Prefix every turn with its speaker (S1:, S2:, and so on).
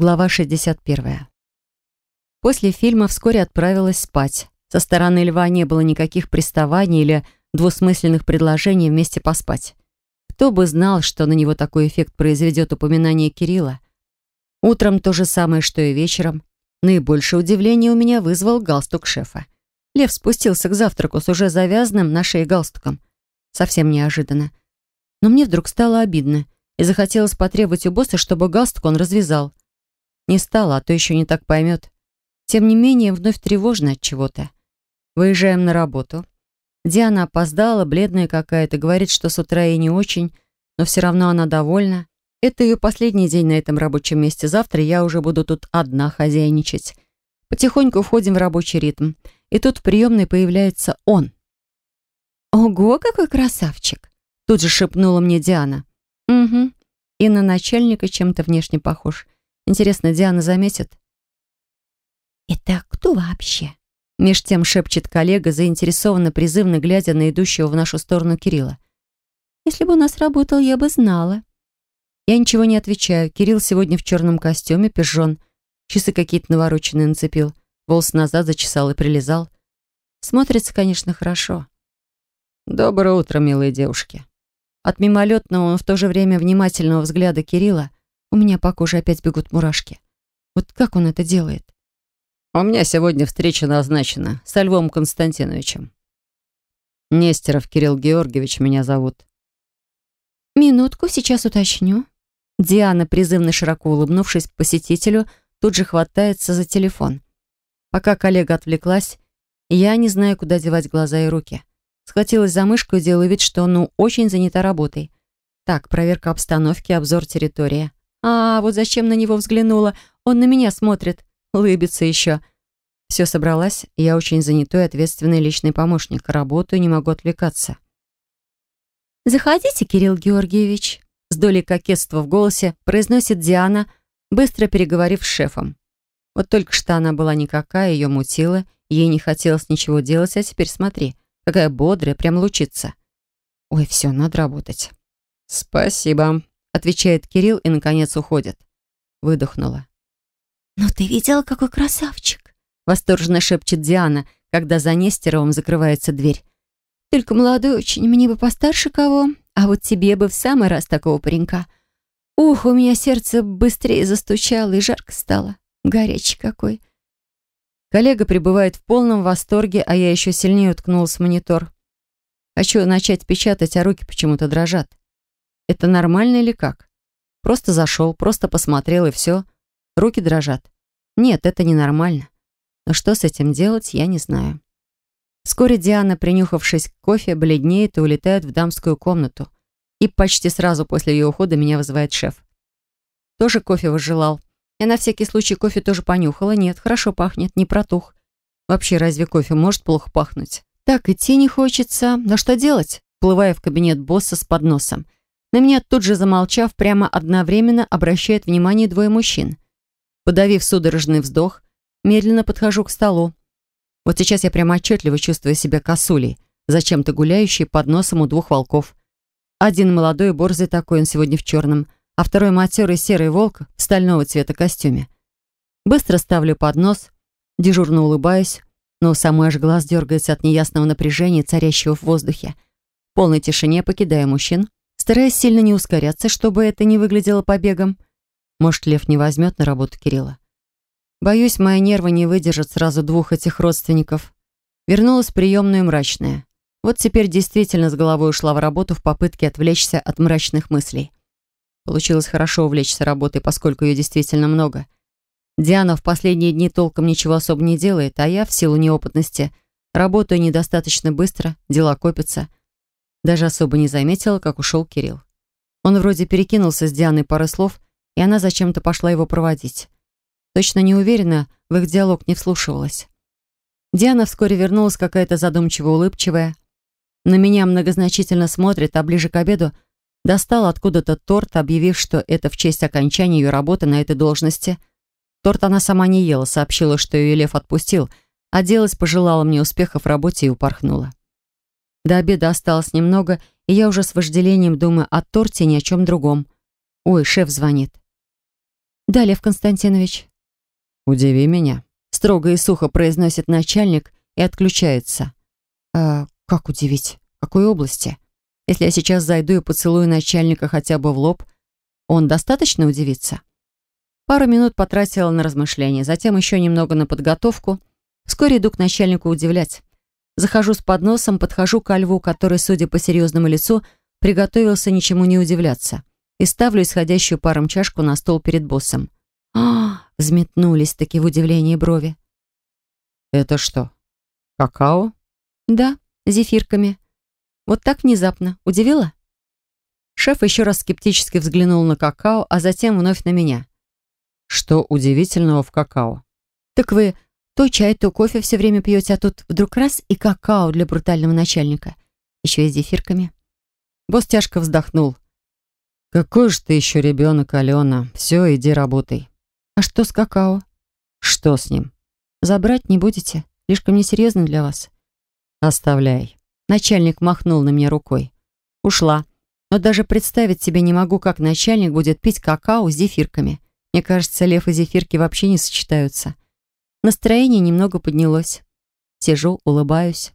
S1: Глава 61. После фильма вскоре отправилась спать. Со стороны льва не было никаких приставаний или двусмысленных предложений вместе поспать. Кто бы знал, что на него такой эффект произведет упоминание Кирилла. Утром то же самое, что и вечером. Наибольшее удивление у меня вызвал галстук шефа. Лев спустился к завтраку с уже завязанным на шее галстуком. Совсем неожиданно. Но мне вдруг стало обидно, и захотелось потребовать у босса, чтобы галстук он развязал. Не стало, а то еще не так поймет. Тем не менее, вновь тревожно от чего-то. Выезжаем на работу. Диана опоздала, бледная какая-то, говорит, что с утра ей не очень, но все равно она довольна. Это ее последний день на этом рабочем месте. Завтра я уже буду тут одна хозяйничать. Потихоньку входим в рабочий ритм. И тут в приемной появляется он. «Ого, какой красавчик!» Тут же шепнула мне Диана. «Угу. И на начальника чем-то внешне похож. Интересно, Диана заметит?» «Это кто вообще?» Меж тем шепчет коллега, заинтересованно призывно глядя на идущего в нашу сторону Кирилла. «Если бы у нас работал, я бы знала». Я ничего не отвечаю. Кирилл сегодня в черном костюме, пижон. Часы какие-то навороченные нацепил. Волос назад зачесал и прилезал. Смотрится, конечно, хорошо. «Доброе утро, милые девушки». От мимолетного, но в то же время внимательного взгляда Кирилла у меня по коже опять бегут мурашки. Вот как он это делает? «У меня сегодня встреча назначена со Львом Константиновичем. Нестеров Кирилл Георгиевич меня зовут». «Минутку, сейчас уточню». Диана, призывно широко улыбнувшись посетителю, тут же хватается за телефон. Пока коллега отвлеклась, я не знаю, куда девать глаза и руки. Схватилась за мышку и делаю вид, что ну очень занята работой. Так, проверка обстановки, обзор территории. А, вот зачем на него взглянула. Он на меня смотрит. Лыбится еще. Все собралась. Я очень занятой, ответственный личный помощник. Работаю, не могу отвлекаться. «Заходите, Кирилл Георгиевич», с долей кокетства в голосе произносит Диана, быстро переговорив с шефом. Вот только что она была никакая, ее мутила, ей не хотелось ничего делать, а теперь смотри — Какая бодрая, прям лучится. Ой, все, надо работать. Спасибо, отвечает Кирилл и, наконец, уходит. Выдохнула. «Ну ты видела, какой красавчик?» Восторженно шепчет Диана, когда за Нестеровым закрывается дверь. «Только молодой очень, мне бы постарше кого, а вот тебе бы в самый раз такого паренька. Ух, у меня сердце быстрее застучало и жарко стало. Горячий какой. Коллега пребывает в полном восторге, а я еще сильнее уткнулась в монитор. Хочу начать печатать, а руки почему-то дрожат. Это нормально или как? Просто зашел, просто посмотрел и все. Руки дрожат. Нет, это ненормально. Но что с этим делать, я не знаю. Вскоре Диана, принюхавшись к кофе, бледнеет и улетает в дамскую комнату. И почти сразу после ее ухода меня вызывает шеф. Тоже кофе возжелал. Я на всякий случай кофе тоже понюхала. Нет, хорошо пахнет, не протух. Вообще, разве кофе может плохо пахнуть? Так, идти не хочется. Но что делать? Плывая в кабинет босса с подносом. На меня тут же замолчав, прямо одновременно обращает внимание двое мужчин. Подавив судорожный вздох, медленно подхожу к столу. Вот сейчас я прямо отчетливо чувствую себя косулей, зачем-то гуляющей под носом у двух волков. Один молодой и борзый такой, он сегодня в черном, а второй матерый серый волк в стального цвета костюме. Быстро ставлю поднос, дежурно улыбаюсь, но самой аж глаз дергается от неясного напряжения, царящего в воздухе. В полной тишине покидаю мужчин, стараясь сильно не ускоряться, чтобы это не выглядело побегом. Может, Лев не возьмет на работу Кирилла. Боюсь, мои нервы не выдержат сразу двух этих родственников. Вернулась в приемную мрачная. Вот теперь действительно с головой ушла в работу в попытке отвлечься от мрачных мыслей. Получилось хорошо увлечься работой, поскольку ее действительно много. Диана в последние дни толком ничего особо не делает, а я, в силу неопытности, работаю недостаточно быстро, дела копятся. Даже особо не заметила, как ушел Кирилл. Он вроде перекинулся с Дианой пары слов, и она зачем-то пошла его проводить. Точно не уверена, в их диалог не вслушивалась. Диана вскоре вернулась какая-то задумчиво улыбчивая. На меня многозначительно смотрит, а ближе к обеду — Достал откуда-то торт, объявив, что это в честь окончания ее работы на этой должности. Торт она сама не ела, сообщила, что ее Лев отпустил, а делать пожелала мне успехов в работе и упорхнула. До обеда осталось немного, и я уже с вожделением думаю о торте и ни о чем другом. Ой, шеф звонит. Да, Лев Константинович.
S2: Удиви меня.
S1: Строго и сухо произносит начальник и отключается. А как удивить? В какой области? Если я сейчас зайду и поцелую начальника хотя бы в лоб, он достаточно удивится? Пару минут потратила на размышления, затем еще немного на подготовку. Вскоре иду к начальнику удивлять. Захожу с подносом, подхожу ко льву, который, судя по серьезному лицу, приготовился ничему не удивляться, и ставлю исходящую паром чашку на стол перед боссом. а взметнулись таки в удивлении брови.
S2: «Это что, какао?»
S1: «Да, зефирками. Вот так внезапно. Удивила?» Шеф еще раз скептически взглянул на какао, а затем вновь на меня.
S2: «Что удивительного в какао?»
S1: «Так вы то чай, то кофе все время пьете, а тут вдруг раз и какао для брутального начальника. Еще и с зефирками.
S2: Босс тяжко вздохнул. «Какой же ты еще ребенок, Алена? Все, иди работай».
S1: «А что с какао?»
S2: «Что с ним?»
S1: «Забрать не будете? Слишком несерьезно для вас».
S2: «Оставляй».
S1: Начальник махнул на меня рукой. Ушла. Но даже представить себе не могу, как начальник будет пить какао с зефирками. Мне кажется, лев и зефирки вообще не сочетаются. Настроение немного поднялось. Сижу, улыбаюсь.